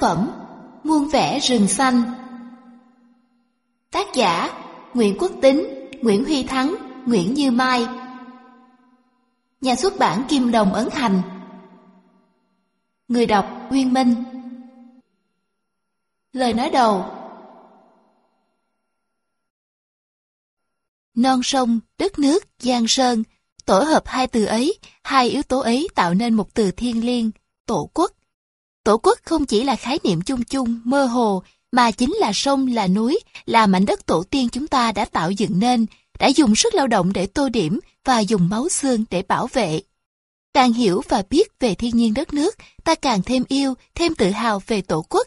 phẩm Muôn vẻ rừng xanh. Tác giả Nguyễn Quốc Tính, Nguyễn Huy Thắng, Nguyễn Như Mai. Nhà xuất bản Kim Đồng Ấn Hành. Người đọc Nguyên Minh. Lời nói đầu. Non sông, đất nước, giang sơn Tổ hợp hai từ ấy, hai yếu tố ấy tạo nên một từ thiên liêng, tổ quốc. Tổ quốc không chỉ là khái niệm chung chung, mơ hồ, mà chính là sông, là núi, là mảnh đất tổ tiên chúng ta đã tạo dựng nên, đã dùng sức lao động để tô điểm và dùng máu xương để bảo vệ. Càng hiểu và biết về thiên nhiên đất nước, ta càng thêm yêu, thêm tự hào về tổ quốc.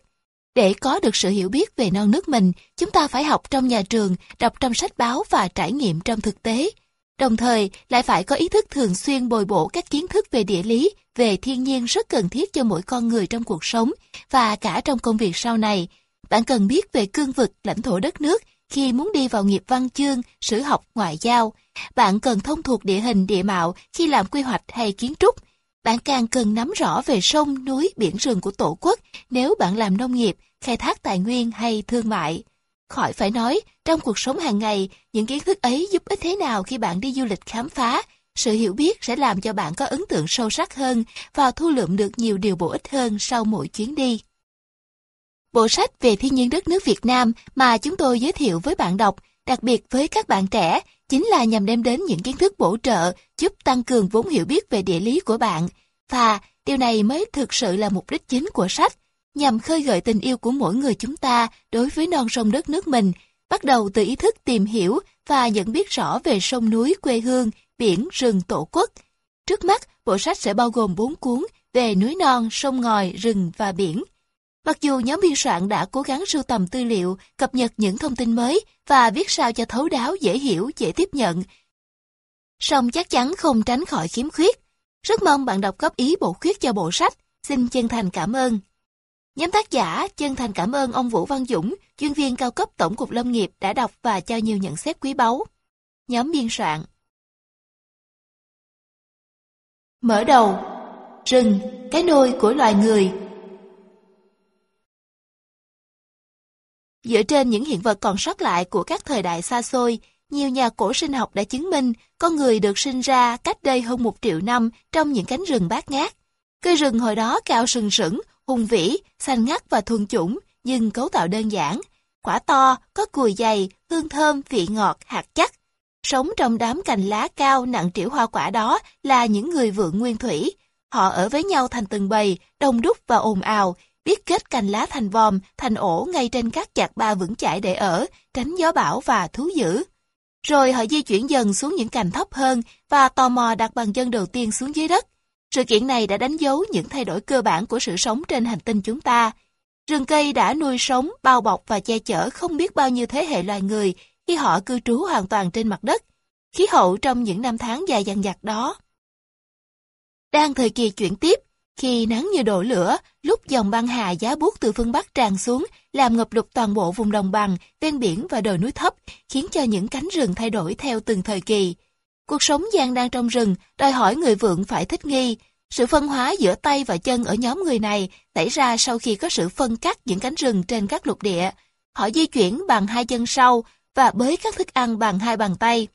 Để có được sự hiểu biết về non nước mình, chúng ta phải học trong nhà trường, đọc trong sách báo và trải nghiệm trong thực tế. Đồng thời, lại phải có ý thức thường xuyên bồi bổ các kiến thức về địa lý, về thiên nhiên rất cần thiết cho mỗi con người trong cuộc sống và cả trong công việc sau này. Bạn cần biết về cương vực, lãnh thổ đất nước khi muốn đi vào nghiệp văn chương, sử học, ngoại giao. Bạn cần thông thuộc địa hình, địa mạo khi làm quy hoạch hay kiến trúc. Bạn càng cần nắm rõ về sông, núi, biển rừng của Tổ quốc nếu bạn làm nông nghiệp, khai thác tài nguyên hay thương mại. Khỏi phải nói, trong cuộc sống hàng ngày, những kiến thức ấy giúp ích thế nào khi bạn đi du lịch khám phá. Sự hiểu biết sẽ làm cho bạn có ấn tượng sâu sắc hơn và thu lượm được nhiều điều bổ ích hơn sau mỗi chuyến đi. Bộ sách về thiên nhiên đất nước Việt Nam mà chúng tôi giới thiệu với bạn đọc, đặc biệt với các bạn trẻ, chính là nhằm đem đến những kiến thức bổ trợ giúp tăng cường vốn hiểu biết về địa lý của bạn. Và điều này mới thực sự là mục đích chính của sách, nhằm khơi gợi tình yêu của mỗi người chúng ta đối với non sông đất nước mình, bắt đầu từ ý thức tìm hiểu và nhận biết rõ về sông núi quê hương, biển, rừng, tổ quốc. Trước mắt, bộ sách sẽ bao gồm 4 cuốn về núi non, sông ngòi, rừng và biển. Mặc dù nhóm biên soạn đã cố gắng sưu tầm tư liệu, cập nhật những thông tin mới và viết sao cho thấu đáo, dễ hiểu, dễ tiếp nhận, song chắc chắn không tránh khỏi khiếm khuyết. Rất mong bạn đọc góp ý bổ khuyết cho bộ sách. Xin chân thành cảm ơn. Nhóm tác giả chân thành cảm ơn ông Vũ Văn Dũng, chuyên viên cao cấp Tổng cục Lâm nghiệp đã đọc và cho nhiều nhận xét quý báu. Nhóm biên soạn Mở đầu Rừng, cái nôi của loài người Dựa trên những hiện vật còn sót lại của các thời đại xa xôi, nhiều nhà cổ sinh học đã chứng minh con người được sinh ra cách đây hơn một triệu năm trong những cánh rừng bát ngát. Cây rừng hồi đó cao sừng sững, hùng vĩ, xanh ngắt và thuần chủng, nhưng cấu tạo đơn giản. Quả to, có cùi dày, hương thơm, vị ngọt, hạt chắc. Sống trong đám cành lá cao nặng trĩu hoa quả đó là những người vượng nguyên thủy. Họ ở với nhau thành từng bầy, đông đúc và ồn ào, biết kết cành lá thành vòm, thành ổ ngay trên các chạc ba vững chãi để ở, tránh gió bão và thú dữ. Rồi họ di chuyển dần xuống những cành thấp hơn và tò mò đặt bàn chân đầu tiên xuống dưới đất. Sự kiện này đã đánh dấu những thay đổi cơ bản của sự sống trên hành tinh chúng ta. Rừng cây đã nuôi sống, bao bọc và che chở không biết bao nhiêu thế hệ loài người khi họ cư trú hoàn toàn trên mặt đất. Khí hậu trong những năm tháng dài dằng dặc đó. Đang thời kỳ chuyển tiếp, khi nắng như đổ lửa, lúc dòng băng hà giá buốt từ phương Bắc tràn xuống, làm ngập lụt toàn bộ vùng đồng bằng, ven biển và đồi núi thấp, khiến cho những cánh rừng thay đổi theo từng thời kỳ. Cuộc sống gian đang trong rừng, đòi hỏi người vượng phải thích nghi. Sự phân hóa giữa tay và chân ở nhóm người này xảy ra sau khi có sự phân cắt những cánh rừng trên các lục địa. Họ di chuyển bằng hai chân sau và bới các thức ăn bằng hai bàn tay.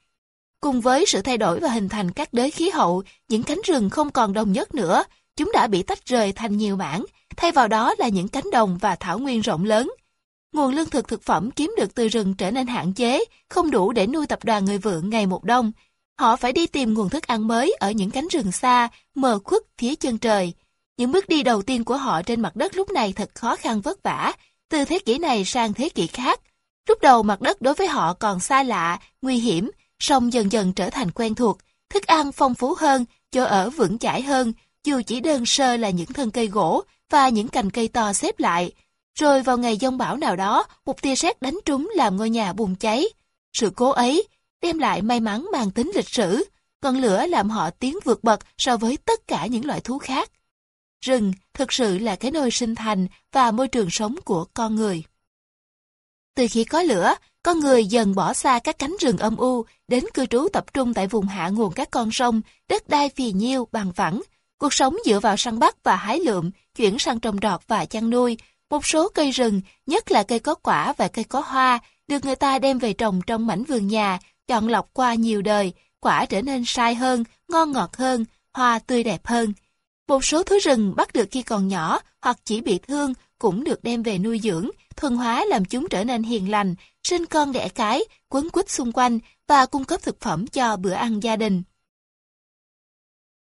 Cùng với sự thay đổi và hình thành các đới khí hậu, những cánh rừng không còn đồng nhất nữa, chúng đã bị tách rời thành nhiều mảng, thay vào đó là những cánh đồng và thảo nguyên rộng lớn. Nguồn lương thực thực phẩm kiếm được từ rừng trở nên hạn chế, không đủ để nuôi tập đoàn người vượng ngày một đông. Họ phải đi tìm nguồn thức ăn mới ở những cánh rừng xa, mờ khuất phía chân trời. Những bước đi đầu tiên của họ trên mặt đất lúc này thật khó khăn vất vả, từ thế kỷ này sang thế kỷ khác. Lúc đầu mặt đất đối với họ còn xa lạ, nguy hiểm, song dần dần trở thành quen thuộc, thức ăn phong phú hơn, chỗ ở vững chãi hơn, dù chỉ đơn sơ là những thân cây gỗ và những cành cây to xếp lại. Rồi vào ngày giông bão nào đó, một tia sét đánh trúng làm ngôi nhà bùng cháy. Sự cố ấy đem lại may mắn mang tính lịch sử, còn lửa làm họ tiến vượt bậc so với tất cả những loại thú khác. Rừng thực sự là cái nơi sinh thành và môi trường sống của con người. Từ khi có lửa, con người dần bỏ xa các cánh rừng âm u, đến cư trú tập trung tại vùng hạ nguồn các con sông, đất đai phì nhiêu, bằng phẳng, Cuộc sống dựa vào săn bắt và hái lượm, chuyển sang trồng trọt và chăn nuôi, một số cây rừng, nhất là cây có quả và cây có hoa, được người ta đem về trồng trong mảnh vườn nhà, chọn lọc qua nhiều đời, quả trở nên sai hơn, ngon ngọt hơn, hoa tươi đẹp hơn. Một số thứ rừng bắt được khi còn nhỏ hoặc chỉ bị thương cũng được đem về nuôi dưỡng, thuần hóa làm chúng trở nên hiền lành, sinh con đẻ cái, quấn quýt xung quanh và cung cấp thực phẩm cho bữa ăn gia đình.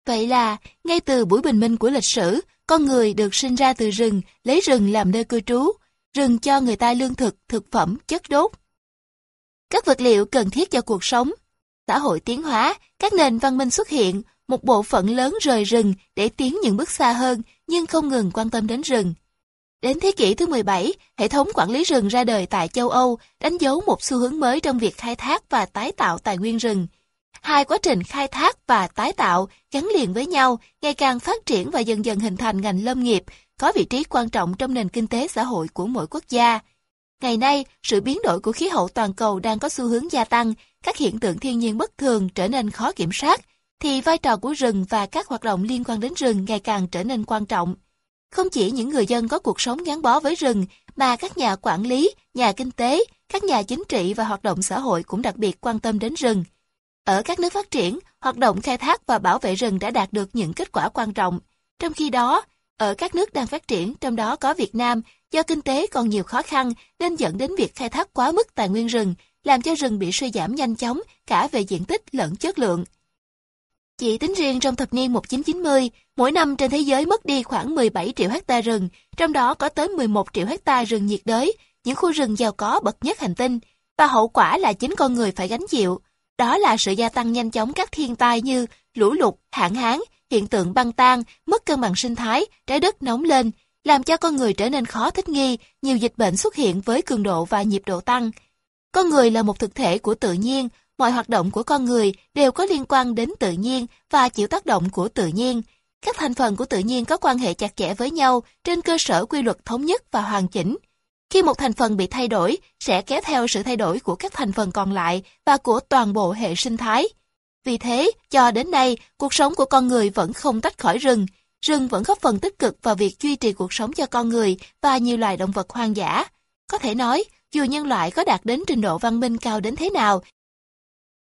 Vậy là, ngay từ buổi bình minh của lịch sử, con người được sinh ra từ rừng, lấy rừng làm nơi cư trú, rừng cho người ta lương thực, thực phẩm, chất đốt. Các vật liệu cần thiết cho cuộc sống. Xã hội tiến hóa, các nền văn minh xuất hiện, một bộ phận lớn rời rừng để tiến những bước xa hơn nhưng không ngừng quan tâm đến rừng. Đến thế kỷ thứ 17, hệ thống quản lý rừng ra đời tại châu Âu đánh dấu một xu hướng mới trong việc khai thác và tái tạo tài nguyên rừng. Hai quá trình khai thác và tái tạo gắn liền với nhau, ngày càng phát triển và dần dần hình thành ngành lâm nghiệp, có vị trí quan trọng trong nền kinh tế xã hội của mỗi quốc gia. Ngày nay, sự biến đổi của khí hậu toàn cầu đang có xu hướng gia tăng, các hiện tượng thiên nhiên bất thường trở nên khó kiểm soát, thì vai trò của rừng và các hoạt động liên quan đến rừng ngày càng trở nên quan trọng. Không chỉ những người dân có cuộc sống gắn bó với rừng, mà các nhà quản lý, nhà kinh tế, các nhà chính trị và hoạt động xã hội cũng đặc biệt quan tâm đến rừng. Ở các nước phát triển, hoạt động khai thác và bảo vệ rừng đã đạt được những kết quả quan trọng. Trong khi đó, ở các nước đang phát triển, trong đó có Việt Nam, do kinh tế còn nhiều khó khăn nên dẫn đến việc khai thác quá mức tài nguyên rừng, làm cho rừng bị suy giảm nhanh chóng cả về diện tích lẫn chất lượng. Chỉ tính riêng trong thập niên 1990, mỗi năm trên thế giới mất đi khoảng 17 triệu hecta rừng, trong đó có tới 11 triệu hecta rừng nhiệt đới, những khu rừng giàu có bậc nhất hành tinh, và hậu quả là chính con người phải gánh chịu. Đó là sự gia tăng nhanh chóng các thiên tai như lũ lụt, hạn hán, hiện tượng băng tan, mất cân bằng sinh thái, trái đất nóng lên, làm cho con người trở nên khó thích nghi, nhiều dịch bệnh xuất hiện với cường độ và nhịp độ tăng. Con người là một thực thể của tự nhiên, mọi hoạt động của con người đều có liên quan đến tự nhiên và chịu tác động của tự nhiên. Các thành phần của tự nhiên có quan hệ chặt chẽ với nhau trên cơ sở quy luật thống nhất và hoàn chỉnh. Khi một thành phần bị thay đổi, sẽ kéo theo sự thay đổi của các thành phần còn lại và của toàn bộ hệ sinh thái. Vì thế, cho đến nay, cuộc sống của con người vẫn không tách khỏi rừng. Rừng vẫn góp phần tích cực vào việc duy trì cuộc sống cho con người và nhiều loài động vật hoang dã. Có thể nói, dù nhân loại có đạt đến trình độ văn minh cao đến thế nào,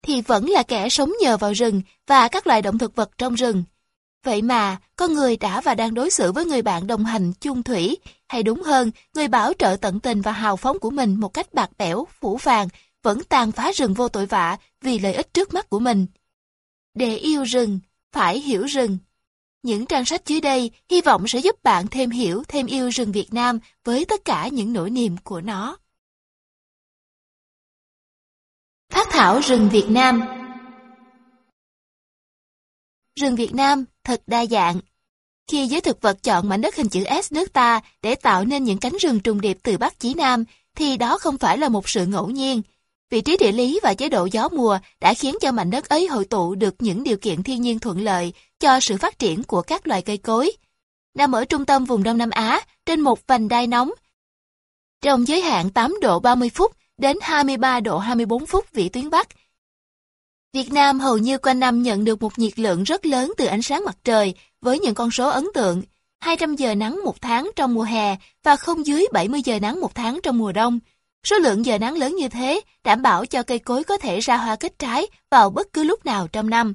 thì vẫn là kẻ sống nhờ vào rừng và các loài động thực vật trong rừng. Vậy mà, con người đã và đang đối xử với người bạn đồng hành chung thủy, hay đúng hơn, người bảo trợ tận tình và hào phóng của mình một cách bạc bẽo, phủ vàng, vẫn tàn phá rừng vô tội vạ vì lợi ích trước mắt của mình. Để yêu rừng, phải hiểu rừng. Những trang sách dưới đây hy vọng sẽ giúp bạn thêm hiểu, thêm yêu rừng Việt Nam với tất cả những nỗi niềm của nó. Phát thảo rừng Việt Nam Rừng Việt Nam thật đa dạng. Khi giới thực vật chọn mảnh đất hình chữ S nước ta để tạo nên những cánh rừng trùng điệp từ Bắc chí Nam, thì đó không phải là một sự ngẫu nhiên. Vị trí địa lý và chế độ gió mùa đã khiến cho mảnh đất ấy hội tụ được những điều kiện thiên nhiên thuận lợi cho sự phát triển của các loài cây cối. Nằm ở trung tâm vùng Đông Nam Á, trên một vành đai nóng, trong giới hạn 8 độ 30 phút đến 23 độ 24 phút vĩ tuyến Bắc. Việt Nam hầu như quanh năm nhận được một nhiệt lượng rất lớn từ ánh sáng mặt trời với những con số ấn tượng 200 giờ nắng một tháng trong mùa hè và không dưới 70 giờ nắng một tháng trong mùa đông. Số lượng giờ nắng lớn như thế đảm bảo cho cây cối có thể ra hoa kết trái vào bất cứ lúc nào trong năm.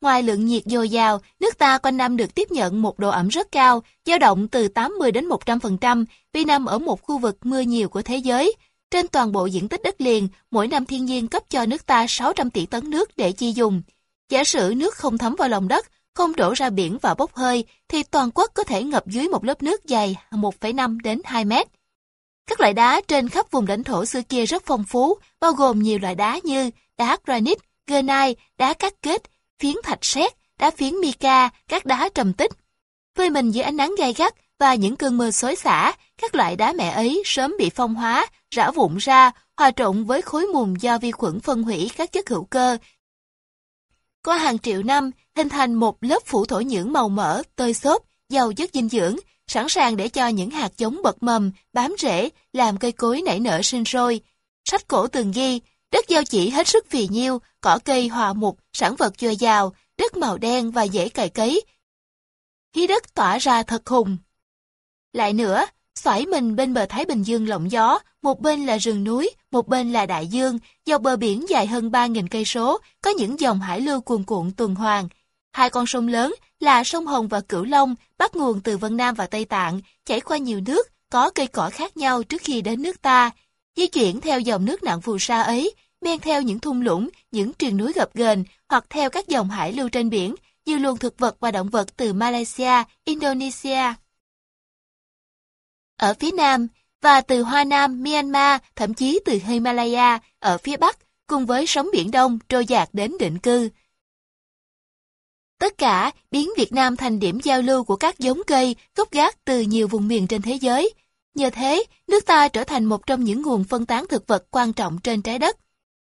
Ngoài lượng nhiệt dồi dào, nước ta quanh năm được tiếp nhận một độ ẩm rất cao, dao động từ 80 đến 100% vì nằm ở một khu vực mưa nhiều của thế giới. Trên toàn bộ diện tích đất liền, mỗi năm thiên nhiên cấp cho nước ta 600 tỷ tấn nước để chi dùng. Giả sử nước không thấm vào lòng đất, không đổ ra biển và bốc hơi, thì toàn quốc có thể ngập dưới một lớp nước dày 1,5 đến 2 mét. Các loại đá trên khắp vùng lãnh thổ xưa kia rất phong phú, bao gồm nhiều loại đá như đá granite, granite, đá cắt kết, phiến thạch sét, đá phiến mica, các đá trầm tích. Phơi mình dưới ánh nắng gay gắt và những cơn mưa xối xả, các loại đá mẹ ấy sớm bị phong hóa, rã vụn ra, hòa trộn với khối mùn do vi khuẩn phân hủy các chất hữu cơ. Qua hàng triệu năm, hình thành một lớp phủ thổ nhưỡng màu mỡ, tơi xốp, giàu chất dinh dưỡng, sẵn sàng để cho những hạt giống bật mầm, bám rễ, làm cây cối nảy nở sinh sôi. Sách cổ từng ghi, đất giao chỉ hết sức phì nhiêu, cỏ cây hòa mục, sản vật dồi dào, đất màu đen và dễ cày cấy. Khí đất tỏa ra thật hùng. Lại nữa, xoải mình bên bờ Thái Bình Dương lộng gió, một bên là rừng núi, một bên là đại dương, dọc bờ biển dài hơn 3.000 cây số, có những dòng hải lưu cuồn cuộn tuần hoàn. Hai con sông lớn là sông Hồng và Cửu Long, bắt nguồn từ Vân Nam và Tây Tạng, chảy qua nhiều nước, có cây cỏ khác nhau trước khi đến nước ta. Di chuyển theo dòng nước nặng phù sa ấy, men theo những thung lũng, những triền núi gập ghềnh hoặc theo các dòng hải lưu trên biển, như luồng thực vật và động vật từ Malaysia, Indonesia. Ở phía Nam, và từ Hoa Nam, Myanmar, thậm chí từ Himalaya ở phía Bắc, cùng với sóng Biển Đông trôi dạt đến định cư. Tất cả biến Việt Nam thành điểm giao lưu của các giống cây, gốc gác từ nhiều vùng miền trên thế giới. Nhờ thế, nước ta trở thành một trong những nguồn phân tán thực vật quan trọng trên trái đất.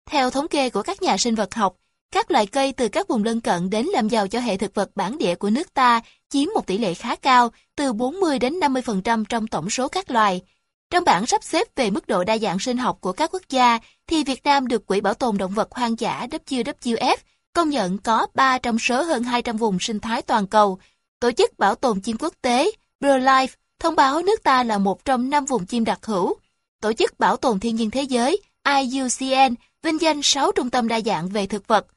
Theo thống kê của các nhà sinh vật học, các loại cây từ các vùng lân cận đến làm giàu cho hệ thực vật bản địa của nước ta chiếm một tỷ lệ khá cao, từ 40 đến 50% trong tổng số các loài. Trong bảng sắp xếp về mức độ đa dạng sinh học của các quốc gia, thì Việt Nam được Quỹ Bảo tồn Động vật Hoang dã WWF công nhận có 3 trong số hơn 200 vùng sinh thái toàn cầu. Tổ chức Bảo tồn chim quốc tế BirdLife thông báo nước ta là một trong năm vùng chim đặc hữu. Tổ chức Bảo tồn Thiên nhiên Thế giới IUCN vinh danh 6 trung tâm đa dạng về thực vật.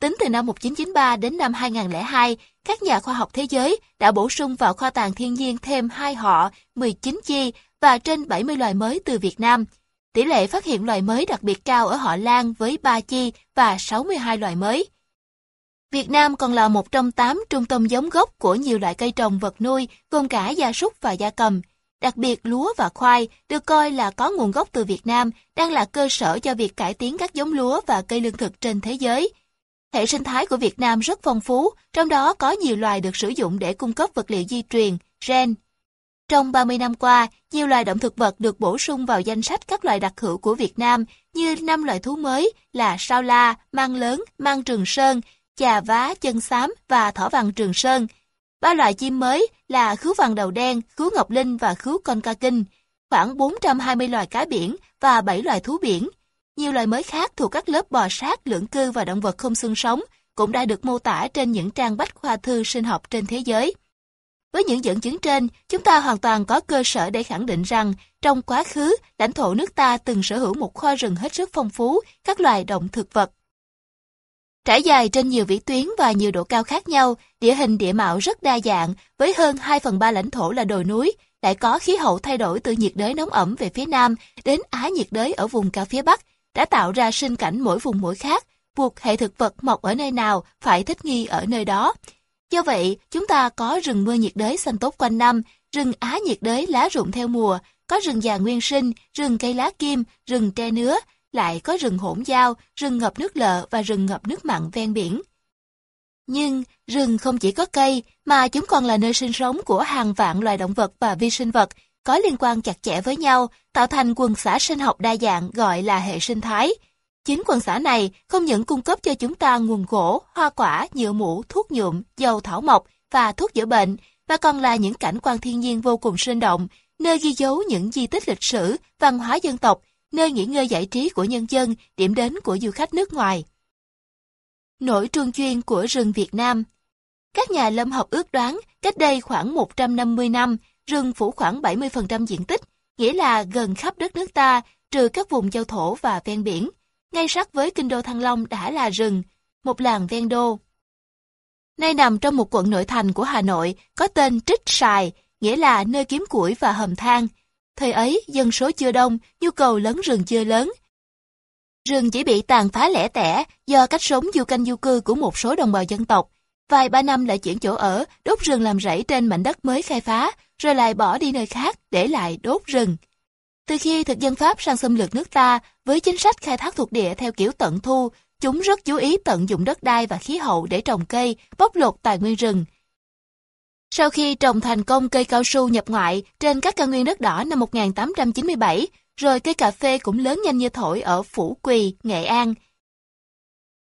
Tính từ năm 1993 đến năm 2002, các nhà khoa học thế giới đã bổ sung vào kho tàng thiên nhiên thêm hai họ, 19 chi và trên 70 loài mới từ Việt Nam. Tỷ lệ phát hiện loài mới đặc biệt cao ở họ Lan với 3 chi và 62 loài mới. Việt Nam còn là một trong 8 trung tâm giống gốc của nhiều loại cây trồng vật nuôi, gồm cả gia súc và gia cầm. Đặc biệt lúa và khoai được coi là có nguồn gốc từ Việt Nam, đang là cơ sở cho việc cải tiến các giống lúa và cây lương thực trên thế giới. Hệ sinh thái của Việt Nam rất phong phú, trong đó có nhiều loài được sử dụng để cung cấp vật liệu di truyền, gen. Trong 30 năm qua, nhiều loài động thực vật được bổ sung vào danh sách các loài đặc hữu của Việt Nam như năm loài thú mới là sao la, mang lớn, mang trường sơn, chà vá, chân xám và thỏ vàng trường sơn. Ba loại chim mới là khứu vàng đầu đen, khứu ngọc linh và khứu con ca kinh, khoảng 420 loài cá biển và 7 loài thú biển. Nhiều loài mới khác thuộc các lớp bò sát, lưỡng cư và động vật không xương sống cũng đã được mô tả trên những trang bách khoa thư sinh học trên thế giới. Với những dẫn chứng trên, chúng ta hoàn toàn có cơ sở để khẳng định rằng trong quá khứ, lãnh thổ nước ta từng sở hữu một kho rừng hết sức phong phú các loài động thực vật. Trải dài trên nhiều vĩ tuyến và nhiều độ cao khác nhau, địa hình địa mạo rất đa dạng, với hơn 2 phần 3 lãnh thổ là đồi núi, lại có khí hậu thay đổi từ nhiệt đới nóng ẩm về phía nam đến á nhiệt đới ở vùng cao phía bắc, đã tạo ra sinh cảnh mỗi vùng mỗi khác, buộc hệ thực vật mọc ở nơi nào phải thích nghi ở nơi đó. Do vậy, chúng ta có rừng mưa nhiệt đới xanh tốt quanh năm, rừng Á nhiệt đới lá rụng theo mùa, có rừng già nguyên sinh, rừng cây lá kim, rừng tre nứa, lại có rừng hỗn giao, rừng ngập nước lợ và rừng ngập nước mặn ven biển. Nhưng rừng không chỉ có cây, mà chúng còn là nơi sinh sống của hàng vạn loài động vật và vi sinh vật, có liên quan chặt chẽ với nhau, tạo thành quần xã sinh học đa dạng gọi là hệ sinh thái. Chính quần xã này không những cung cấp cho chúng ta nguồn gỗ, hoa quả, nhựa mũ, thuốc nhuộm, dầu thảo mộc và thuốc chữa bệnh, mà còn là những cảnh quan thiên nhiên vô cùng sinh động, nơi ghi dấu những di tích lịch sử, văn hóa dân tộc, nơi nghỉ ngơi giải trí của nhân dân, điểm đến của du khách nước ngoài. Nổi truân chuyên của rừng Việt Nam Các nhà lâm học ước đoán cách đây khoảng 150 năm, rừng phủ khoảng 70% diện tích, nghĩa là gần khắp đất nước ta, trừ các vùng giao thổ và ven biển. Ngay sát với kinh đô Thăng Long đã là rừng, một làng ven đô. Nay nằm trong một quận nội thành của Hà Nội, có tên Trích Sài, nghĩa là nơi kiếm củi và hầm than. Thời ấy, dân số chưa đông, nhu cầu lớn rừng chưa lớn. Rừng chỉ bị tàn phá lẻ tẻ do cách sống du canh du cư của một số đồng bào dân tộc. Vài ba năm lại chuyển chỗ ở, đốt rừng làm rẫy trên mảnh đất mới khai phá, rồi lại bỏ đi nơi khác, để lại đốt rừng. Từ khi thực dân Pháp sang xâm lược nước ta, với chính sách khai thác thuộc địa theo kiểu tận thu, chúng rất chú ý tận dụng đất đai và khí hậu để trồng cây, bóc lột tài nguyên rừng. Sau khi trồng thành công cây cao su nhập ngoại trên các cao nguyên đất đỏ năm 1897, rồi cây cà phê cũng lớn nhanh như thổi ở Phủ Quỳ, Nghệ An.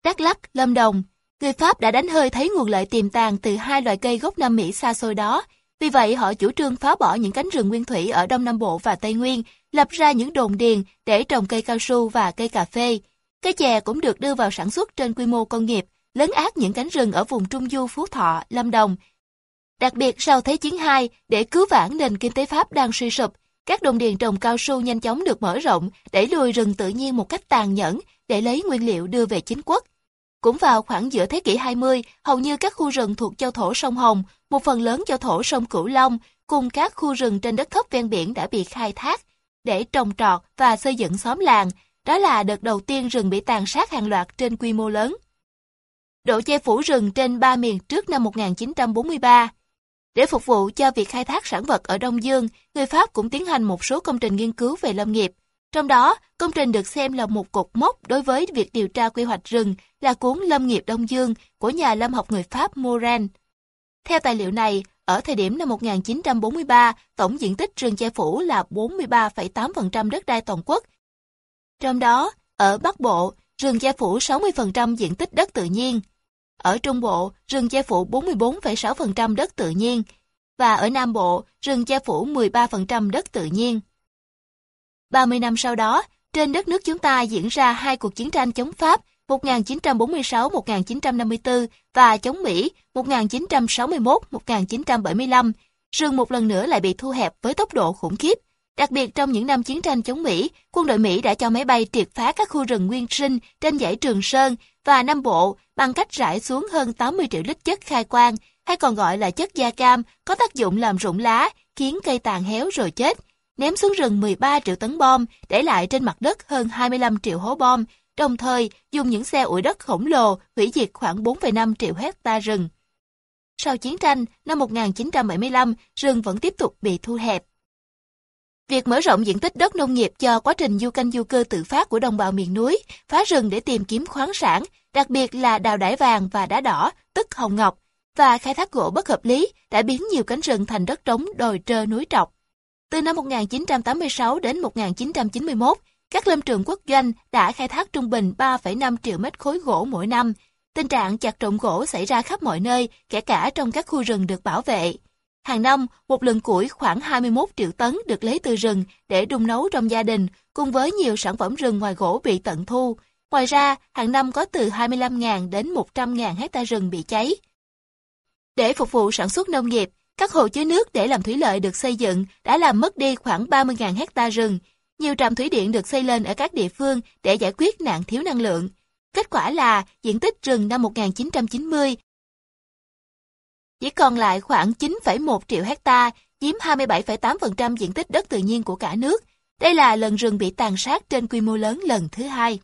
Đắk Lắk, Lâm Đồng, người Pháp đã đánh hơi thấy nguồn lợi tiềm tàng từ hai loại cây gốc Nam Mỹ xa xôi đó. Vì vậy, họ chủ trương phá bỏ những cánh rừng nguyên thủy ở Đông Nam Bộ và Tây Nguyên, lập ra những đồn điền để trồng cây cao su và cây cà phê. Cây chè cũng được đưa vào sản xuất trên quy mô công nghiệp, lấn át những cánh rừng ở vùng Trung Du Phú Thọ, Lâm Đồng. Đặc biệt sau Thế chiến II, để cứu vãn nền kinh tế Pháp đang suy sụp, các đồng điền trồng cao su nhanh chóng được mở rộng, đẩy lùi rừng tự nhiên một cách tàn nhẫn để lấy nguyên liệu đưa về chính quốc. Cũng vào khoảng giữa thế kỷ 20, hầu như các khu rừng thuộc châu thổ sông Hồng, một phần lớn châu thổ sông Cửu Long, cùng các khu rừng trên đất thấp ven biển đã bị khai thác để trồng trọt và xây dựng xóm làng. Đó là đợt đầu tiên rừng bị tàn sát hàng loạt trên quy mô lớn. Độ che phủ rừng trên ba miền trước năm 1943 để phục vụ cho việc khai thác sản vật ở Đông Dương, người Pháp cũng tiến hành một số công trình nghiên cứu về lâm nghiệp. Trong đó, công trình được xem là một cột mốc đối với việc điều tra quy hoạch rừng là cuốn Lâm nghiệp Đông Dương của nhà lâm học người Pháp Moran. Theo tài liệu này, ở thời điểm năm 1943, tổng diện tích rừng che phủ là 43,8% đất đai toàn quốc. Trong đó, ở Bắc Bộ, rừng che phủ 60% diện tích đất tự nhiên. Ở Trung Bộ, rừng che phủ 44,6% đất tự nhiên. Và ở Nam Bộ, rừng che phủ 13% đất tự nhiên. 30 năm sau đó, trên đất nước chúng ta diễn ra hai cuộc chiến tranh chống Pháp 1946-1954 và chống Mỹ 1961-1975, rừng một lần nữa lại bị thu hẹp với tốc độ khủng khiếp. Đặc biệt trong những năm chiến tranh chống Mỹ, quân đội Mỹ đã cho máy bay triệt phá các khu rừng nguyên sinh trên dãy Trường Sơn và Nam Bộ bằng cách rải xuống hơn 80 triệu lít chất khai quang, hay còn gọi là chất da cam, có tác dụng làm rụng lá, khiến cây tàn héo rồi chết. Ném xuống rừng 13 triệu tấn bom, để lại trên mặt đất hơn 25 triệu hố bom, đồng thời dùng những xe ủi đất khổng lồ hủy diệt khoảng 4,5 triệu hecta rừng. Sau chiến tranh, năm 1975, rừng vẫn tiếp tục bị thu hẹp. Việc mở rộng diện tích đất nông nghiệp cho quá trình du canh du cư tự phát của đồng bào miền núi, phá rừng để tìm kiếm khoáng sản, đặc biệt là đào đải vàng và đá đỏ, tức hồng ngọc, và khai thác gỗ bất hợp lý đã biến nhiều cánh rừng thành đất trống đồi trơ núi trọc. Từ năm 1986 đến 1991, các lâm trường quốc doanh đã khai thác trung bình 3,5 triệu mét khối gỗ mỗi năm. Tình trạng chặt trộm gỗ xảy ra khắp mọi nơi, kể cả trong các khu rừng được bảo vệ. Hàng năm, một lần củi khoảng 21 triệu tấn được lấy từ rừng để đun nấu trong gia đình, cùng với nhiều sản phẩm rừng ngoài gỗ bị tận thu. Ngoài ra, hàng năm có từ 25.000 đến 100.000 hecta rừng bị cháy. Để phục vụ sản xuất nông nghiệp, các hồ chứa nước để làm thủy lợi được xây dựng đã làm mất đi khoảng 30.000 hecta rừng. Nhiều trạm thủy điện được xây lên ở các địa phương để giải quyết nạn thiếu năng lượng. Kết quả là diện tích rừng năm 1990 chỉ còn lại khoảng 9,1 triệu hecta, chiếm 27,8% diện tích đất tự nhiên của cả nước. Đây là lần rừng bị tàn sát trên quy mô lớn lần thứ hai.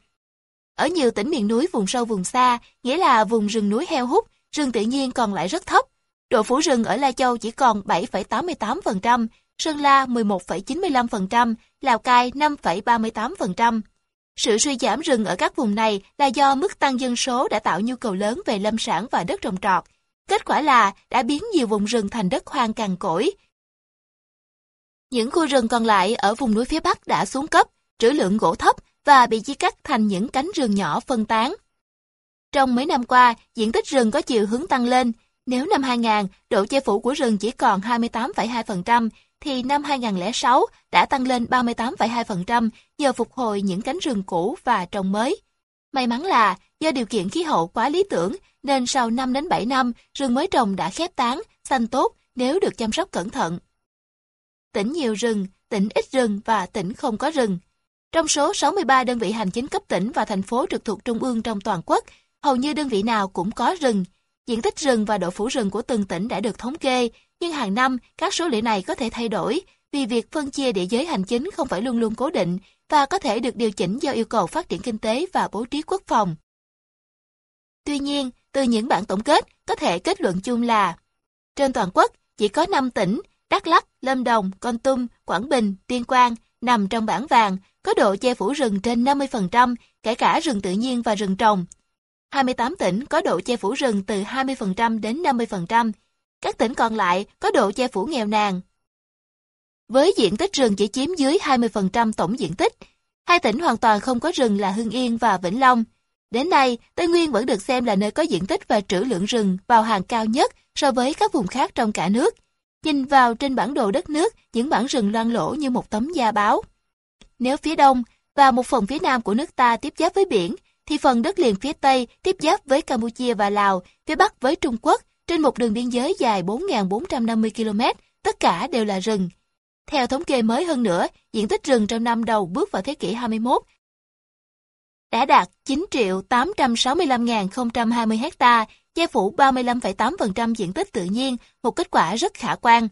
Ở nhiều tỉnh miền núi vùng sâu vùng xa, nghĩa là vùng rừng núi heo hút, rừng tự nhiên còn lại rất thấp. Độ phủ rừng ở Lai Châu chỉ còn 7,88%, Sơn La 11,95%, Lào Cai 5,38%. Sự suy giảm rừng ở các vùng này là do mức tăng dân số đã tạo nhu cầu lớn về lâm sản và đất trồng trọt. Kết quả là đã biến nhiều vùng rừng thành đất hoang cằn cỗi. Những khu rừng còn lại ở vùng núi phía Bắc đã xuống cấp, trữ lượng gỗ thấp và bị chia cắt thành những cánh rừng nhỏ phân tán. Trong mấy năm qua, diện tích rừng có chiều hướng tăng lên. Nếu năm 2000, độ che phủ của rừng chỉ còn 28,2%, thì năm 2006 đã tăng lên 38,2% nhờ phục hồi những cánh rừng cũ và trồng mới. May mắn là do điều kiện khí hậu quá lý tưởng nên sau 5 đến 7 năm rừng mới trồng đã khép tán, xanh tốt nếu được chăm sóc cẩn thận. Tỉnh nhiều rừng, tỉnh ít rừng và tỉnh không có rừng. Trong số 63 đơn vị hành chính cấp tỉnh và thành phố trực thuộc trung ương trong toàn quốc, hầu như đơn vị nào cũng có rừng. Diện tích rừng và độ phủ rừng của từng tỉnh đã được thống kê, nhưng hàng năm các số liệu này có thể thay đổi vì việc phân chia địa giới hành chính không phải luôn luôn cố định và có thể được điều chỉnh do yêu cầu phát triển kinh tế và bố trí quốc phòng. Tuy nhiên, từ những bản tổng kết, có thể kết luận chung là trên toàn quốc chỉ có 5 tỉnh Đắk Lắk, Lâm Đồng, Con Tum, Quảng Bình, Tuyên Quang nằm trong bảng vàng có độ che phủ rừng trên 50%, kể cả rừng tự nhiên và rừng trồng. 28 tỉnh có độ che phủ rừng từ 20% đến 50%. Các tỉnh còn lại có độ che phủ nghèo nàn. Với diện tích rừng chỉ chiếm dưới 20% tổng diện tích, hai tỉnh hoàn toàn không có rừng là Hưng Yên và Vĩnh Long. Đến nay, Tây Nguyên vẫn được xem là nơi có diện tích và trữ lượng rừng vào hàng cao nhất so với các vùng khác trong cả nước. Nhìn vào trên bản đồ đất nước, những bản rừng loang lỗ như một tấm da báo. Nếu phía đông và một phần phía nam của nước ta tiếp giáp với biển, thì phần đất liền phía tây tiếp giáp với Campuchia và Lào, phía bắc với Trung Quốc trên một đường biên giới dài 4.450 km, tất cả đều là rừng. Theo thống kê mới hơn nữa, diện tích rừng trong năm đầu bước vào thế kỷ 21 đã đạt 9 triệu 865.020 hecta, che phủ 35,8% diện tích tự nhiên, một kết quả rất khả quan.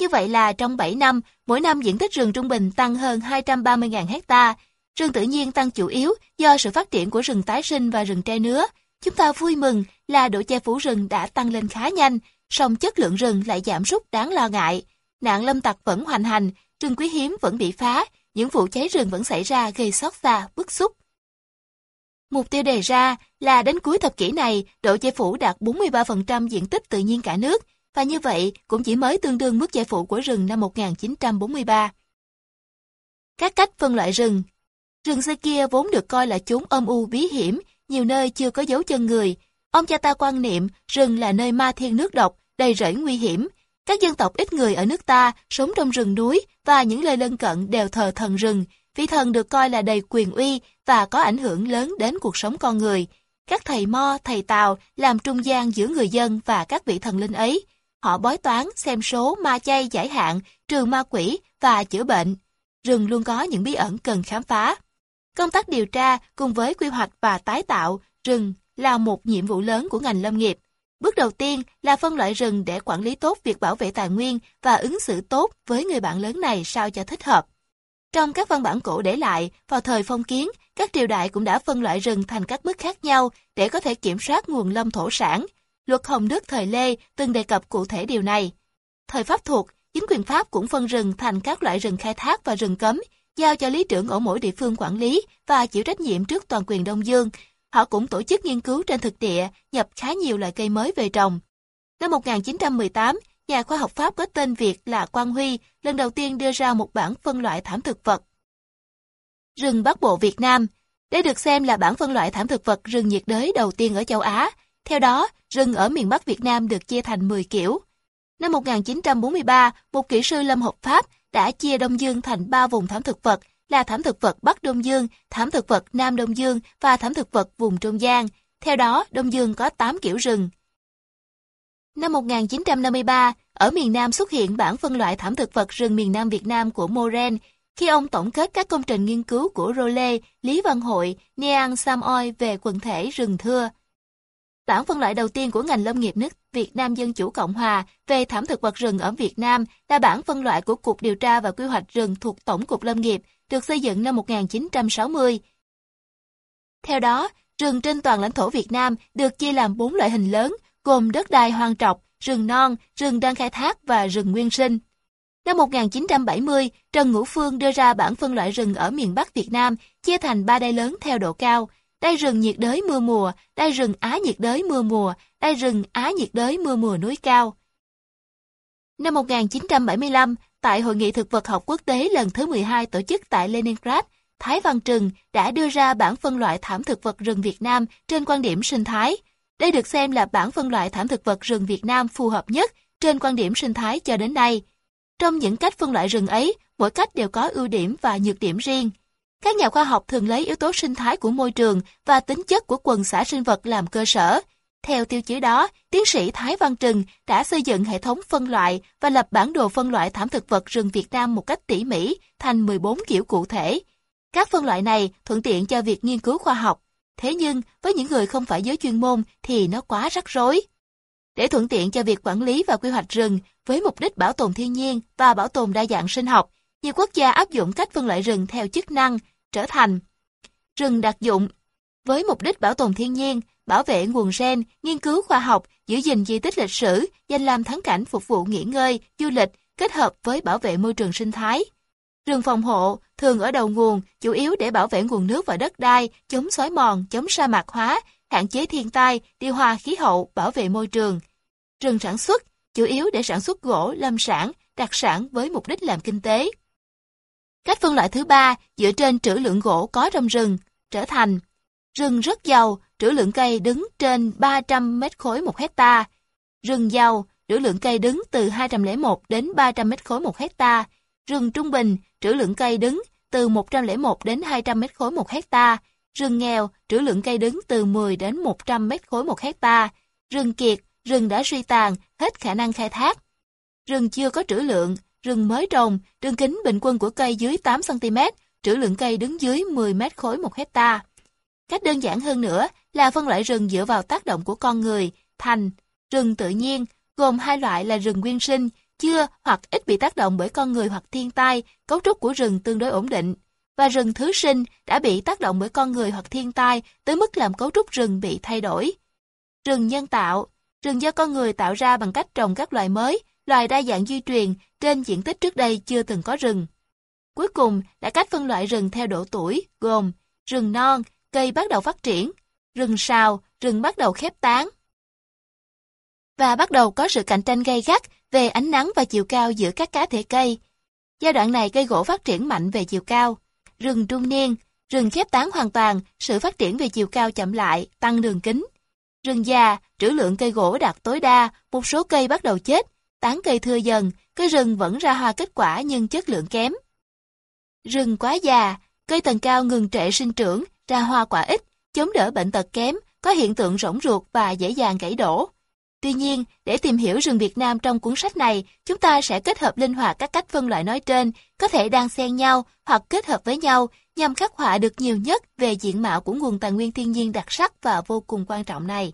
Như vậy là trong 7 năm, mỗi năm diện tích rừng trung bình tăng hơn 230.000 hecta. Rừng tự nhiên tăng chủ yếu do sự phát triển của rừng tái sinh và rừng tre nứa. Chúng ta vui mừng là độ che phủ rừng đã tăng lên khá nhanh, song chất lượng rừng lại giảm sút đáng lo ngại. Nạn lâm tặc vẫn hoành hành, rừng quý hiếm vẫn bị phá, những vụ cháy rừng vẫn xảy ra gây xót xa, bức xúc. Mục tiêu đề ra là đến cuối thập kỷ này, độ che phủ đạt 43% diện tích tự nhiên cả nước, và như vậy cũng chỉ mới tương đương mức che phủ của rừng năm 1943. Các cách phân loại rừng Rừng xưa kia vốn được coi là chốn âm u bí hiểm, nhiều nơi chưa có dấu chân người. Ông cha ta quan niệm rừng là nơi ma thiên nước độc, đầy rẫy nguy hiểm. Các dân tộc ít người ở nước ta sống trong rừng núi và những nơi lân cận đều thờ thần rừng, vì thần được coi là đầy quyền uy và có ảnh hưởng lớn đến cuộc sống con người. Các thầy mo, thầy tào làm trung gian giữa người dân và các vị thần linh ấy. Họ bói toán, xem số, ma chay, giải hạn, trừ ma quỷ và chữa bệnh. Rừng luôn có những bí ẩn cần khám phá. Công tác điều tra cùng với quy hoạch và tái tạo rừng là một nhiệm vụ lớn của ngành lâm nghiệp. Bước đầu tiên là phân loại rừng để quản lý tốt việc bảo vệ tài nguyên và ứng xử tốt với người bạn lớn này sao cho thích hợp. Trong các văn bản cổ để lại, vào thời phong kiến, các triều đại cũng đã phân loại rừng thành các mức khác nhau để có thể kiểm soát nguồn lâm thổ sản. Luật Hồng Đức thời Lê từng đề cập cụ thể điều này. Thời Pháp thuộc, chính quyền Pháp cũng phân rừng thành các loại rừng khai thác và rừng cấm, giao cho lý trưởng ở mỗi địa phương quản lý và chịu trách nhiệm trước toàn quyền Đông Dương. Họ cũng tổ chức nghiên cứu trên thực địa, nhập khá nhiều loại cây mới về trồng. Năm 1918, nhà khoa học Pháp có tên Việt là Quang Huy lần đầu tiên đưa ra một bản phân loại thảm thực vật. Rừng Bắc Bộ Việt Nam Đây được xem là bản phân loại thảm thực vật rừng nhiệt đới đầu tiên ở châu Á. Theo đó, rừng ở miền Bắc Việt Nam được chia thành 10 kiểu. Năm 1943, một kỹ sư lâm học Pháp đã chia Đông Dương thành 3 vùng thảm thực vật là thảm thực vật Bắc Đông Dương, thảm thực vật Nam Đông Dương và thảm thực vật vùng Trung Giang. Theo đó, Đông Dương có 8 kiểu rừng. Năm 1953, ở miền Nam xuất hiện bản phân loại thảm thực vật rừng miền Nam Việt Nam của Moren, khi ông tổng kết các công trình nghiên cứu của Role, Lý Văn Hội, Niang Samoy về quần thể rừng thưa. Bản phân loại đầu tiên của ngành lâm nghiệp nước Việt Nam Dân Chủ Cộng Hòa về thảm thực vật rừng ở Việt Nam là bản phân loại của Cục Điều tra và Quy hoạch rừng thuộc Tổng cục Lâm nghiệp, được xây dựng năm 1960. Theo đó, rừng trên toàn lãnh thổ Việt Nam được chia làm 4 loại hình lớn, gồm đất đai hoang trọc, rừng non, rừng đang khai thác và rừng nguyên sinh. Năm 1970, Trần Ngũ Phương đưa ra bản phân loại rừng ở miền Bắc Việt Nam, chia thành ba đai lớn theo độ cao. Đai rừng nhiệt đới mưa mùa, đai rừng Á nhiệt đới mưa mùa, đai rừng Á nhiệt đới mưa mùa núi cao. Năm 1975, tại Hội nghị Thực vật học quốc tế lần thứ 12 tổ chức tại Leningrad, Thái Văn Trừng đã đưa ra bản phân loại thảm thực vật rừng Việt Nam trên quan điểm sinh thái. Đây được xem là bản phân loại thảm thực vật rừng Việt Nam phù hợp nhất trên quan điểm sinh thái cho đến nay. Trong những cách phân loại rừng ấy, mỗi cách đều có ưu điểm và nhược điểm riêng. Các nhà khoa học thường lấy yếu tố sinh thái của môi trường và tính chất của quần xã sinh vật làm cơ sở. Theo tiêu chí đó, tiến sĩ Thái Văn Trừng đã xây dựng hệ thống phân loại và lập bản đồ phân loại thảm thực vật rừng Việt Nam một cách tỉ mỉ thành 14 kiểu cụ thể. Các phân loại này thuận tiện cho việc nghiên cứu khoa học, thế nhưng với những người không phải giới chuyên môn thì nó quá rắc rối. Để thuận tiện cho việc quản lý và quy hoạch rừng với mục đích bảo tồn thiên nhiên và bảo tồn đa dạng sinh học, nhiều quốc gia áp dụng cách phân loại rừng theo chức năng, trở thành rừng đặc dụng với mục đích bảo tồn thiên nhiên, bảo vệ nguồn gen, nghiên cứu khoa học, giữ gìn di tích lịch sử, danh làm thắng cảnh phục vụ nghỉ ngơi, du lịch, kết hợp với bảo vệ môi trường sinh thái. Rừng phòng hộ thường ở đầu nguồn, chủ yếu để bảo vệ nguồn nước và đất đai, chống xói mòn, chống sa mạc hóa, hạn chế thiên tai, điều hòa khí hậu, bảo vệ môi trường. Rừng sản xuất, chủ yếu để sản xuất gỗ, lâm sản, đặc sản với mục đích làm kinh tế. Cách phân loại thứ ba dựa trên trữ lượng gỗ có trong rừng, trở thành rừng rất giàu, trữ lượng cây đứng trên 300 mét khối một hecta. Rừng giàu, trữ lượng cây đứng từ 201 đến 300 mét khối một hecta. Rừng trung bình, trữ lượng cây đứng từ 101 đến 200 mét khối một hecta. Rừng nghèo, trữ lượng cây đứng từ 10 đến 100 mét khối một hecta. Rừng kiệt, rừng đã suy tàn, hết khả năng khai thác. Rừng chưa có trữ lượng, rừng mới trồng, đường kính bình quân của cây dưới 8cm, trữ lượng cây đứng dưới 10 mét khối một hecta. Cách đơn giản hơn nữa là phân loại rừng dựa vào tác động của con người, thành rừng tự nhiên, gồm hai loại là rừng nguyên sinh, chưa hoặc ít bị tác động bởi con người hoặc thiên tai, cấu trúc của rừng tương đối ổn định, và rừng thứ sinh đã bị tác động bởi con người hoặc thiên tai tới mức làm cấu trúc rừng bị thay đổi. Rừng nhân tạo, rừng do con người tạo ra bằng cách trồng các loài mới, loài đa dạng di truyền trên diện tích trước đây chưa từng có rừng. Cuối cùng là cách phân loại rừng theo độ tuổi, gồm rừng non, cây bắt đầu phát triển, rừng sào, rừng bắt đầu khép tán. Và bắt đầu có sự cạnh tranh gay gắt về ánh nắng và chiều cao giữa các cá thể cây. Giai đoạn này cây gỗ phát triển mạnh về chiều cao. Rừng trung niên, rừng khép tán hoàn toàn, sự phát triển về chiều cao chậm lại, tăng đường kính. Rừng già, trữ lượng cây gỗ đạt tối đa, một số cây bắt đầu chết, tán cây thưa dần, cây rừng vẫn ra hoa kết quả nhưng chất lượng kém. Rừng quá già, cây tầng cao ngừng trệ sinh trưởng, ra hoa quả ít, chống đỡ bệnh tật kém, có hiện tượng rỗng ruột và dễ dàng gãy đổ. Tuy nhiên, để tìm hiểu rừng Việt Nam trong cuốn sách này, chúng ta sẽ kết hợp linh hoạt các cách phân loại nói trên, có thể đang xen nhau hoặc kết hợp với nhau nhằm khắc họa được nhiều nhất về diện mạo của nguồn tài nguyên thiên nhiên đặc sắc và vô cùng quan trọng này.